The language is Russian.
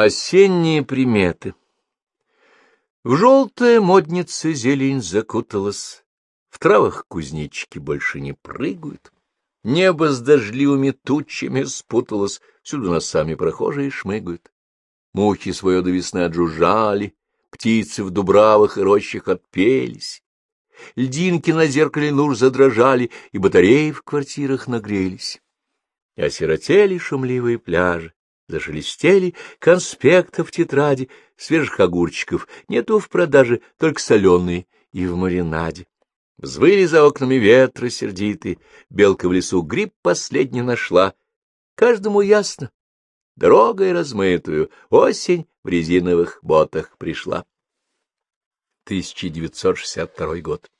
Осенние приметы В желтое моднице зелень закуталась, В травах кузнечики больше не прыгают, Небо с дождливыми тучами спуталось, Всюду носами прохожие шмыгают. Мухи свое до весны отжужжали, Птицы в дубравах и рощах отпелись. Льдинки на зеркале нур задрожали, И батареи в квартирах нагрелись. И осиротели шумливые пляжи, Зашелестели конспектов тетради, свежих огурчиков нету в продаже, только соленые и в маринаде. Взвыли за окнами ветры сердитые, белка в лесу гриб последний нашла. Каждому ясно, дорогой размытую, осень в резиновых ботах пришла. 1962 год.